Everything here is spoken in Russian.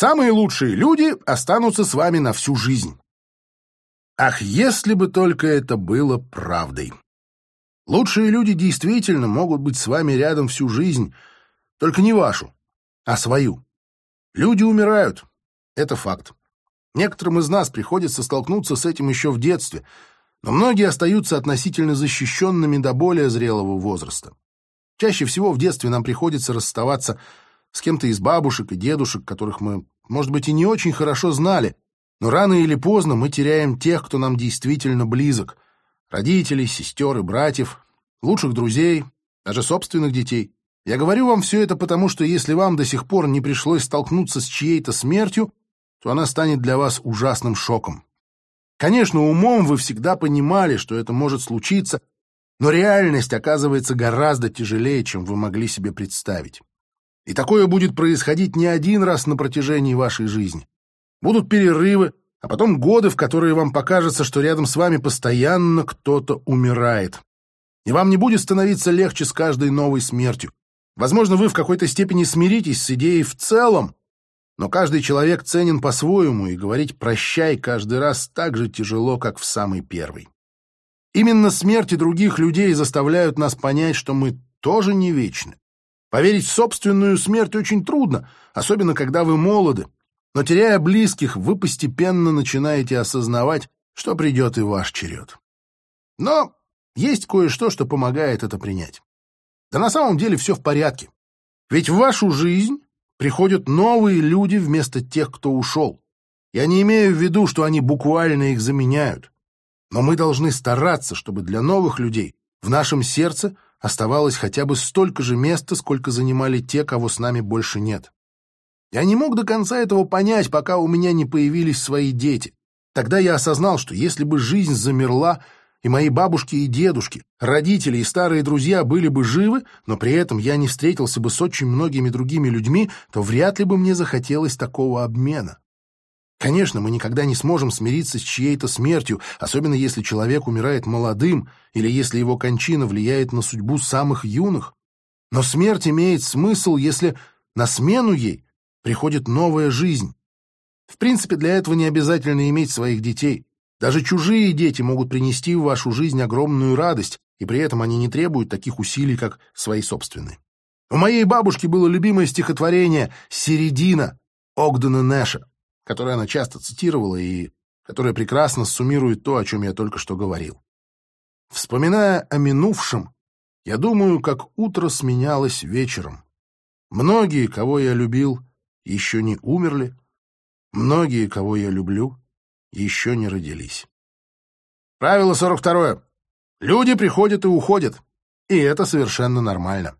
Самые лучшие люди останутся с вами на всю жизнь. Ах, если бы только это было правдой! Лучшие люди действительно могут быть с вами рядом всю жизнь, только не вашу, а свою. Люди умирают, это факт. Некоторым из нас приходится столкнуться с этим еще в детстве, но многие остаются относительно защищенными до более зрелого возраста. Чаще всего в детстве нам приходится расставаться с кем-то из бабушек и дедушек, которых мы, может быть, и не очень хорошо знали, но рано или поздно мы теряем тех, кто нам действительно близок — родителей, сестер и братьев, лучших друзей, даже собственных детей. Я говорю вам все это потому, что если вам до сих пор не пришлось столкнуться с чьей-то смертью, то она станет для вас ужасным шоком. Конечно, умом вы всегда понимали, что это может случиться, но реальность оказывается гораздо тяжелее, чем вы могли себе представить. И такое будет происходить не один раз на протяжении вашей жизни. Будут перерывы, а потом годы, в которые вам покажется, что рядом с вами постоянно кто-то умирает. И вам не будет становиться легче с каждой новой смертью. Возможно, вы в какой-то степени смиритесь с идеей в целом, но каждый человек ценен по-своему, и говорить «прощай» каждый раз так же тяжело, как в самый первый. Именно смерти других людей заставляют нас понять, что мы тоже не вечны. Поверить в собственную смерть очень трудно, особенно когда вы молоды, но теряя близких, вы постепенно начинаете осознавать, что придет и ваш черед. Но есть кое-что, что помогает это принять. Да на самом деле все в порядке. Ведь в вашу жизнь приходят новые люди вместо тех, кто ушел. Я не имею в виду, что они буквально их заменяют. Но мы должны стараться, чтобы для новых людей в нашем сердце оставалось хотя бы столько же места, сколько занимали те, кого с нами больше нет. Я не мог до конца этого понять, пока у меня не появились свои дети. Тогда я осознал, что если бы жизнь замерла, и мои бабушки и дедушки, родители и старые друзья были бы живы, но при этом я не встретился бы с очень многими другими людьми, то вряд ли бы мне захотелось такого обмена. Конечно, мы никогда не сможем смириться с чьей-то смертью, особенно если человек умирает молодым или если его кончина влияет на судьбу самых юных. Но смерть имеет смысл, если на смену ей приходит новая жизнь. В принципе, для этого не обязательно иметь своих детей. Даже чужие дети могут принести в вашу жизнь огромную радость, и при этом они не требуют таких усилий, как свои собственные. У моей бабушки было любимое стихотворение «Середина» Огдена Нэша, которое она часто цитировала и которое прекрасно суммирует то, о чем я только что говорил. Вспоминая о минувшем, я думаю, как утро сменялось вечером. Многие, кого я любил, еще не умерли, многие, кого я люблю, еще не родились. Правило 42. Люди приходят и уходят, и это совершенно нормально.